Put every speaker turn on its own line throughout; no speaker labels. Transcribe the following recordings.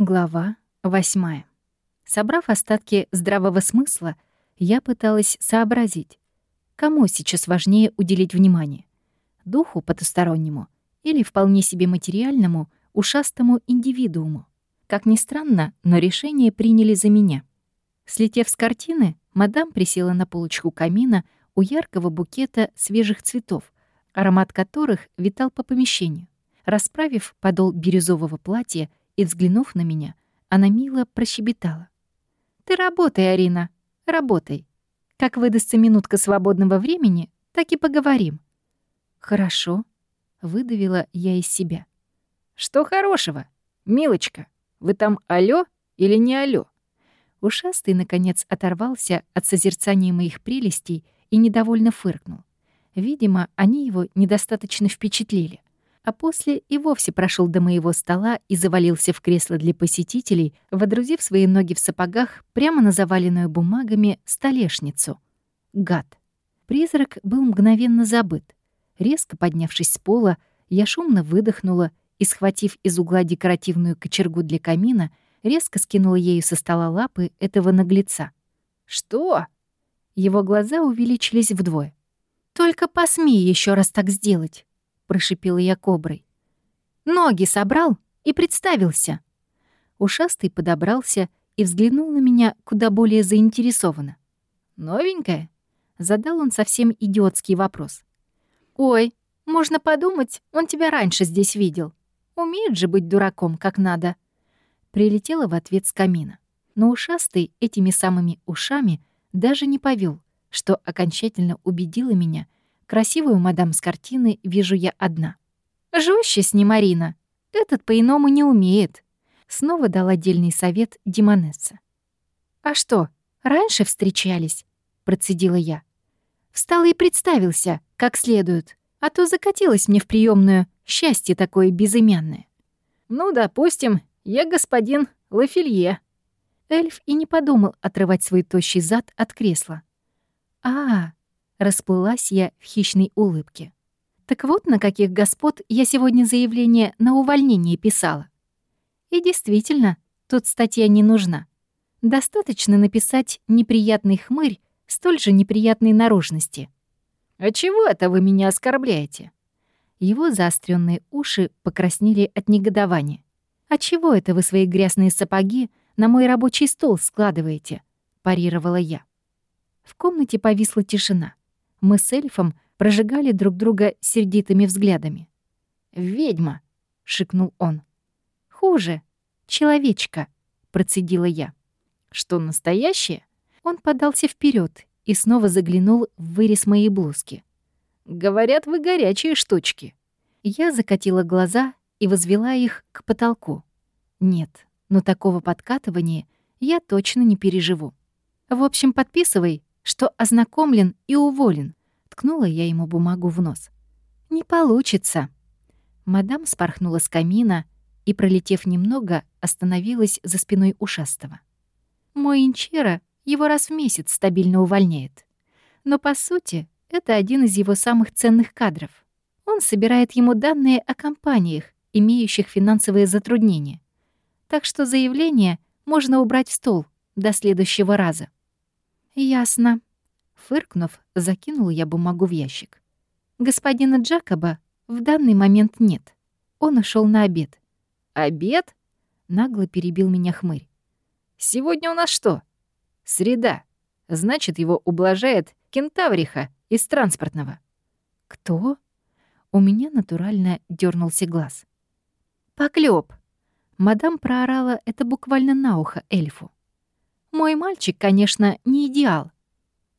Глава восьмая. Собрав остатки здравого смысла, я пыталась сообразить, кому сейчас важнее уделить внимание — духу потустороннему или вполне себе материальному, ушастому индивидууму. Как ни странно, но решение приняли за меня. Слетев с картины, мадам присела на полочку камина у яркого букета свежих цветов, аромат которых витал по помещению. Расправив подол бирюзового платья, и, взглянув на меня, она мило прощебетала. «Ты работай, Арина, работай. Как выдастся минутка свободного времени, так и поговорим». «Хорошо», — выдавила я из себя.
«Что хорошего? Милочка, вы там алё или не алё?»
Ушастый, наконец, оторвался от созерцания моих прелестей и недовольно фыркнул. Видимо, они его недостаточно впечатлили а после и вовсе прошел до моего стола и завалился в кресло для посетителей, водрузив свои ноги в сапогах прямо на заваленную бумагами столешницу. Гад. Призрак был мгновенно забыт. Резко поднявшись с пола, я шумно выдохнула и, схватив из угла декоративную кочергу для камина, резко скинула ею со стола лапы этого наглеца.
«Что?»
Его глаза увеличились вдвое. «Только посмей еще раз так сделать!» Прошипела я коброй. Ноги собрал и представился. Ушастый подобрался и взглянул на меня куда более заинтересованно.
«Новенькая?»
— задал он совсем идиотский вопрос. «Ой, можно подумать, он тебя раньше здесь видел. Умеет же быть дураком, как надо». Прилетела в ответ с камина. Но ушастый этими самыми ушами даже не повел, что окончательно убедило меня — Красивую мадам с картины вижу я одна. Жестче с ним, Марина. Этот по-иному не умеет. Снова дал отдельный совет Димонесса. «А что, раньше встречались?» — процедила я. Встал и представился, как следует, а то закатилось мне в приемную счастье такое безымянное.
«Ну, допустим, я господин Лафилье».
Эльф и не подумал отрывать свой тощий зад от кресла. «А, Расплылась я в хищной улыбке. Так вот, на каких господ я сегодня заявление на увольнение писала. И действительно, тут статья не нужна. Достаточно написать «неприятный хмырь» столь же неприятной наружности.
«А чего это вы меня оскорбляете?»
Его заостренные уши покраснели от негодования. «А чего это вы свои грязные сапоги на мой рабочий стол складываете?» — парировала я. В комнате повисла тишина. Мы с эльфом прожигали друг друга сердитыми взглядами.
«Ведьма!» — шикнул он.
«Хуже. Человечка», — процедила я.
«Что, настоящее?»
Он подался вперед и снова заглянул в вырез моей блузки.
«Говорят, вы горячие штучки».
Я закатила глаза и возвела их к потолку. Нет, но такого подкатывания я точно не переживу. В общем, подписывай что ознакомлен и уволен. Ткнула я ему бумагу в нос. «Не получится». Мадам спорхнула с камина и, пролетев немного, остановилась за спиной ушастого. «Мой инчера его раз в месяц стабильно увольняет. Но, по сути, это один из его самых ценных кадров. Он собирает ему данные о компаниях, имеющих финансовые затруднения. Так что заявление можно убрать в стол до следующего раза. «Ясно». Фыркнув, закинул я бумагу в ящик. «Господина Джакоба в данный момент нет. Он ушел на обед».
«Обед?»
— нагло перебил меня хмырь.
«Сегодня у нас что? Среда. Значит, его ублажает кентавриха из транспортного».
«Кто?» У меня натурально дернулся глаз. «Поклёб!» Мадам проорала это буквально на ухо эльфу. Мой мальчик, конечно, не идеал,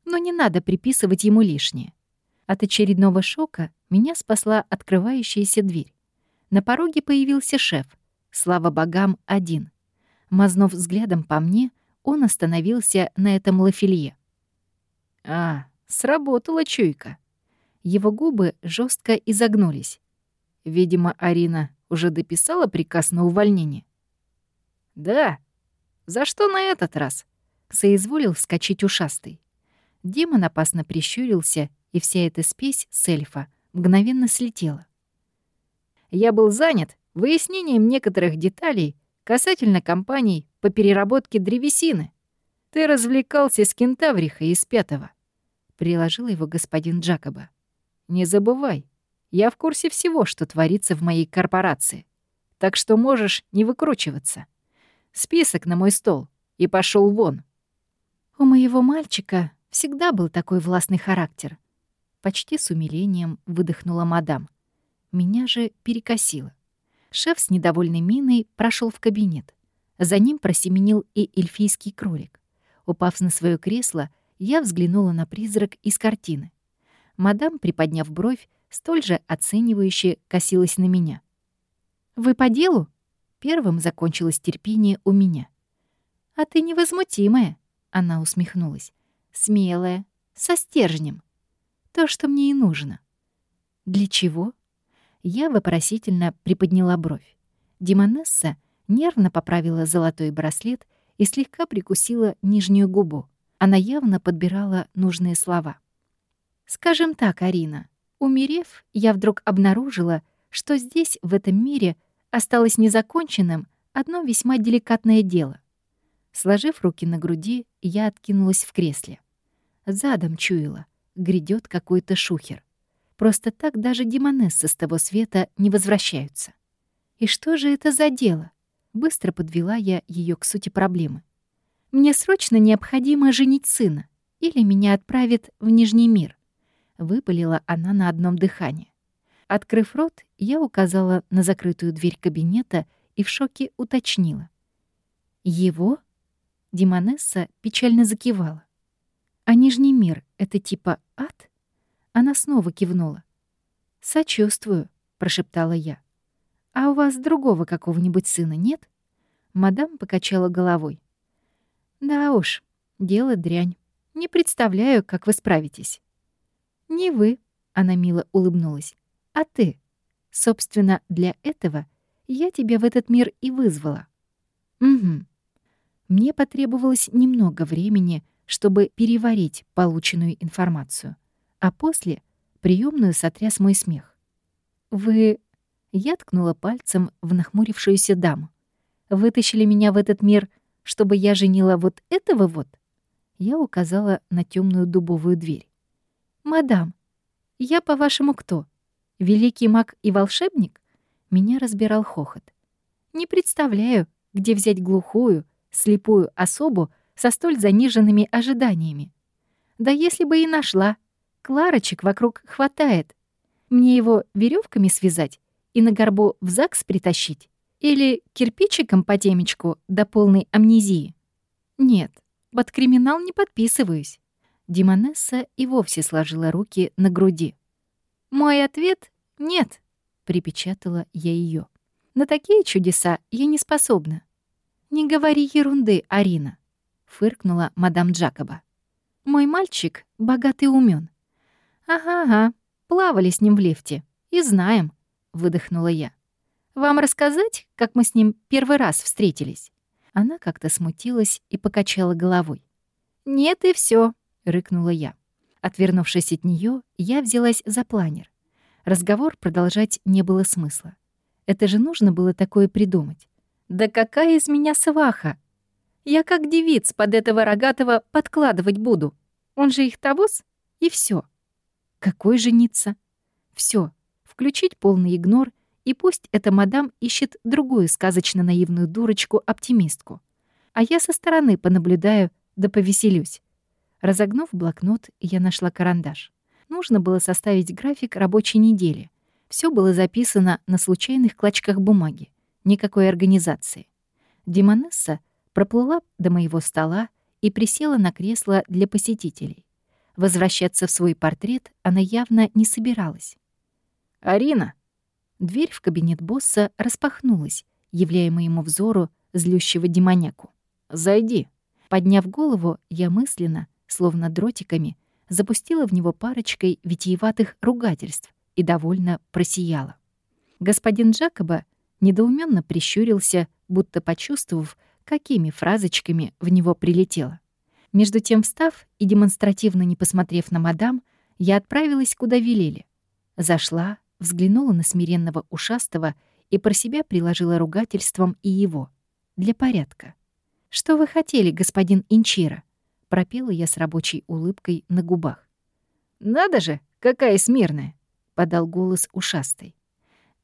но не надо приписывать ему лишнее. От очередного шока меня спасла открывающаяся дверь. На пороге появился шеф, слава богам, один. Мазнув взглядом по мне, он остановился на этом лафелье.
«А, сработала чуйка».
Его губы жестко изогнулись.
Видимо, Арина уже дописала приказ на увольнение. «Да, «За что на этот раз?» — соизволил вскочить ушастый.
Демон опасно прищурился, и вся эта спесь с эльфа мгновенно слетела.
«Я был занят выяснением некоторых деталей Касательно компаний по переработке древесины. Ты развлекался с кентаврихой из пятого. Приложил его господин Джакоба. Не забывай, я в курсе всего, что творится в моей корпорации. Так что можешь не выкручиваться. Список на мой стол и пошел вон.
У моего мальчика всегда был такой властный характер. Почти с умилением выдохнула мадам. Меня же перекосило. Шеф с недовольной миной прошел в кабинет. За ним просеменил и эльфийский кролик. Упав на свое кресло, я взглянула на призрак из картины. Мадам, приподняв бровь, столь же оценивающе косилась на меня. «Вы по делу?» Первым закончилось терпение у меня. «А ты невозмутимая», — она усмехнулась. «Смелая, со стержнем. То, что мне и нужно». «Для чего?» Я вопросительно приподняла бровь. Димонесса нервно поправила золотой браслет и слегка прикусила нижнюю губу. Она явно подбирала нужные слова. «Скажем так, Арина, умерев, я вдруг обнаружила, что здесь, в этом мире, осталось незаконченным одно весьма деликатное дело. Сложив руки на груди, я откинулась в кресле. Задом чуяла, грядет какой-то шухер. Просто так даже демонессы с того света не возвращаются. И что же это за дело? Быстро подвела я ее к сути проблемы. Мне срочно необходимо женить сына, или меня отправят в Нижний мир. Выпалила она на одном дыхании. Открыв рот, я указала на закрытую дверь кабинета и в шоке уточнила. «Его?» Демонесса печально закивала. «А Нижний мир — это типа ад?» Она снова кивнула. «Сочувствую», — прошептала я. «А у вас другого какого-нибудь сына нет?» Мадам покачала головой. «Да уж, дело дрянь. Не представляю, как вы справитесь». «Не вы», — она мило улыбнулась, — «а ты. Собственно, для этого я тебя в этот мир и вызвала». «Угу». Мне потребовалось немного времени, чтобы переварить полученную информацию, а после приемную сотряс мой смех. «Вы...» — я ткнула пальцем в нахмурившуюся даму. «Вытащили меня в этот мир, чтобы я женила вот этого вот?» Я указала на темную дубовую дверь. «Мадам, я, по-вашему, кто? Великий маг и волшебник?» Меня разбирал хохот. «Не представляю, где взять глухую, слепую особу со столь заниженными ожиданиями. Да если бы и нашла, Кларочек вокруг хватает. Мне его веревками связать и на горбу в ЗАГС притащить? Или кирпичиком по темечку до полной амнезии? Нет, под криминал не подписываюсь. Димонесса и вовсе сложила руки на груди. «Мой ответ — нет», — припечатала я ее. «На такие чудеса я не способна». «Не говори ерунды, Арина», — фыркнула мадам Джакоба. «Мой мальчик богатый и умён. «Ага-ага, плавали с ним в лифте. И знаем», — выдохнула я. «Вам рассказать, как мы с ним первый раз встретились?» Она как-то смутилась и покачала головой. «Нет, и все, рыкнула я. Отвернувшись от нее, я взялась за планер. Разговор продолжать не было смысла. Это же нужно было такое придумать. Да какая из меня сваха! Я как девиц под этого рогатого подкладывать буду. Он же их тавоз, и все. Какой жениться? Все, включить полный игнор, и пусть эта мадам ищет другую сказочно-наивную дурочку-оптимистку. А я со стороны понаблюдаю да повеселюсь. Разогнув блокнот, я нашла карандаш. Нужно было составить график рабочей недели. Все было записано на случайных клочках бумаги. Никакой организации. Демонесса проплыла до моего стола и присела на кресло для посетителей. Возвращаться в свой портрет она явно не собиралась. «Арина!» Дверь в кабинет босса распахнулась, являя моему взору злющего демоняку. «Зайди». Подняв голову, я мысленно, словно дротиками, запустила в него парочкой витиеватых ругательств и довольно просияла. Господин Джакоба недоуменно прищурился, будто почувствовав, какими фразочками в него прилетело. Между тем, встав и демонстративно не посмотрев на мадам, я отправилась, куда велели. Зашла, взглянула на смиренного ушастого и про себя приложила ругательством и его. для порядка. «Что вы хотели, господин Инчира?» — пропела я с рабочей улыбкой на губах.
«Надо же, какая смирная!» — подал голос ушастый.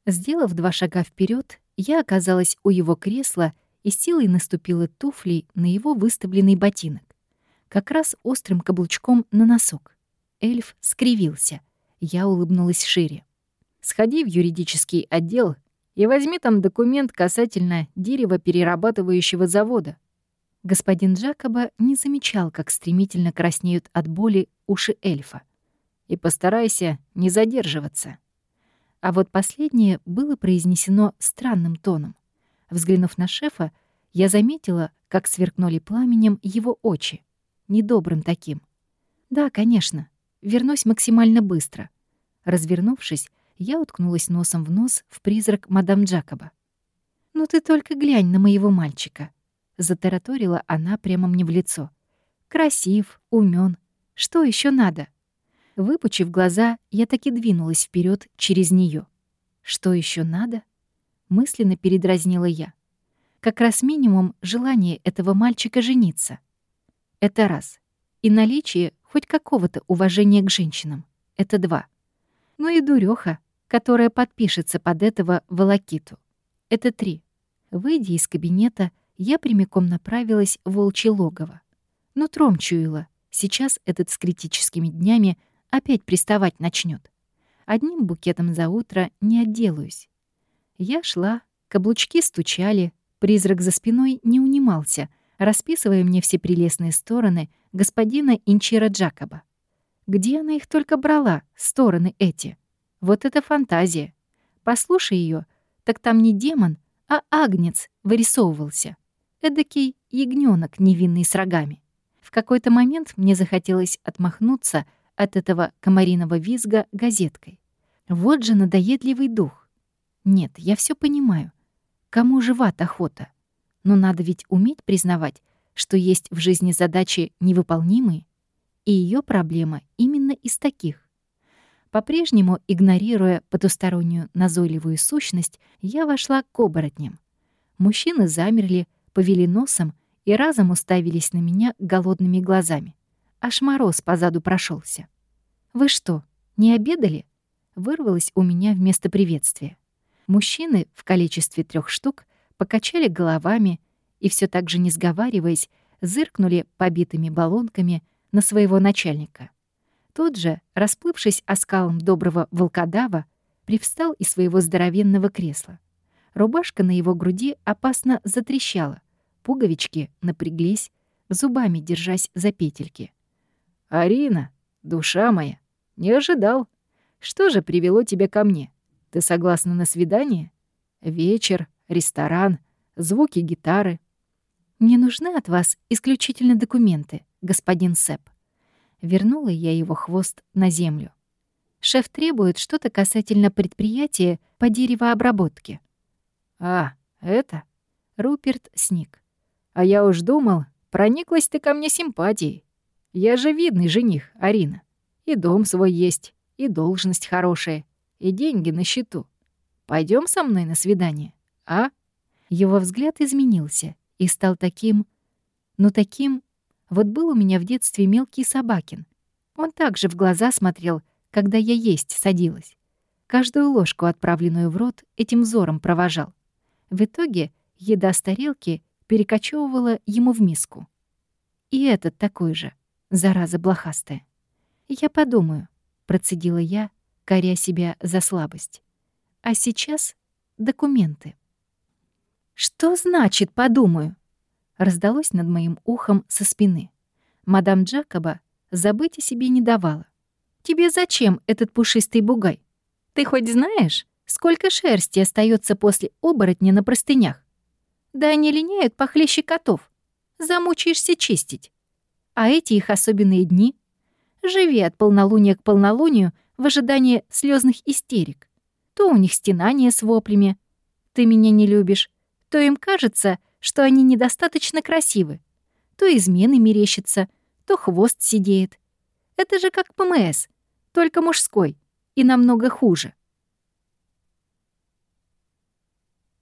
Сделав два шага вперед, я оказалась у его кресла и силой наступила туфлей на его выставленный ботинок. Как раз острым каблучком на носок. Эльф скривился. Я улыбнулась шире.
«Сходи в юридический отдел и возьми там документ касательно деревоперерабатывающего завода».
Господин Джакоба не замечал, как стремительно краснеют от боли уши эльфа.
«И постарайся не задерживаться».
А вот последнее было произнесено странным тоном. Взглянув на шефа, я заметила, как сверкнули пламенем его очи. Недобрым таким. «Да, конечно. Вернусь максимально быстро». Развернувшись, я уткнулась носом в нос в призрак мадам Джакоба. «Ну ты только глянь на моего мальчика», — затараторила она прямо мне в лицо. «Красив, умен. Что еще надо?» Выпучив глаза, я таки двинулась вперед через нее. «Что еще надо?» Мысленно передразнила я. Как раз минимум желание этого мальчика жениться. Это раз. И наличие хоть какого-то уважения к женщинам. Это два. Ну и дурёха, которая подпишется под этого волокиту. Это три. Выйдя из кабинета, я прямиком направилась в волчье логово. Нутром чуяла, сейчас этот с критическими днями опять приставать начнет. Одним букетом за утро не отделаюсь. Я шла, каблучки стучали, призрак за спиной не унимался, расписывая мне все прелестные стороны господина Инчира Джакоба. Где она их только брала, стороны эти? Вот это фантазия. Послушай ее, так там не демон, а агнец вырисовывался. Эдакий ягненок невинный с рогами. В какой-то момент мне захотелось отмахнуться от этого комариного визга газеткой. Вот же надоедливый дух. Нет, я все понимаю. Кому жива охота? Но надо ведь уметь признавать, что есть в жизни задачи невыполнимые, и ее проблема именно из таких. По-прежнему, игнорируя потустороннюю назойливую сущность, я вошла к оборотням. Мужчины замерли, повели носом и разом уставились на меня голодными глазами. Аж мороз позаду прошелся. «Вы что, не обедали?» Вырвалось у меня вместо приветствия. Мужчины в количестве трех штук покачали головами и все так же не сговариваясь, зыркнули побитыми баллонками на своего начальника. Тот же, расплывшись оскалом доброго волкодава, привстал из своего здоровенного кресла. Рубашка на его груди опасно затрещала, пуговички напряглись, зубами держась за петельки.
«Арина, душа моя, не ожидал. Что же привело тебя ко мне? Ты согласна на свидание? Вечер, ресторан, звуки гитары.
Мне нужны от вас исключительно документы, господин Сэп. Вернула я его хвост на землю. Шеф требует что-то касательно предприятия по деревообработке.
А, это? Руперт сник. А я уж думал, прониклась ты ко мне симпатией. Я же видный жених, Арина. И дом свой есть, и должность хорошая, и деньги на счету. Пойдем со мной на свидание, а?»
Его взгляд изменился и стал таким... Ну, таким... Вот был у меня в детстве мелкий собакин. Он также в глаза смотрел, когда я есть садилась. Каждую ложку, отправленную в рот, этим взором провожал. В итоге еда с тарелки перекочевывала ему в миску. И этот такой же, зараза блохастая. «Я подумаю», — процедила я, коря себя за слабость. «А сейчас документы». «Что значит «подумаю»?» раздалось над моим ухом со спины. Мадам Джакоба забыть о себе не давала. «Тебе зачем этот пушистый бугай? Ты хоть знаешь, сколько шерсти остается после оборотня на простынях? Да они линяют похлеще котов. Замучаешься чистить. А эти их особенные дни Живи от полнолуния к полнолунию в ожидании слезных истерик. То у них стенание с воплями. Ты меня не любишь. То им кажется, что они недостаточно красивы. То измены мерещатся, то хвост сидеет. Это же как ПМС, только мужской и намного хуже.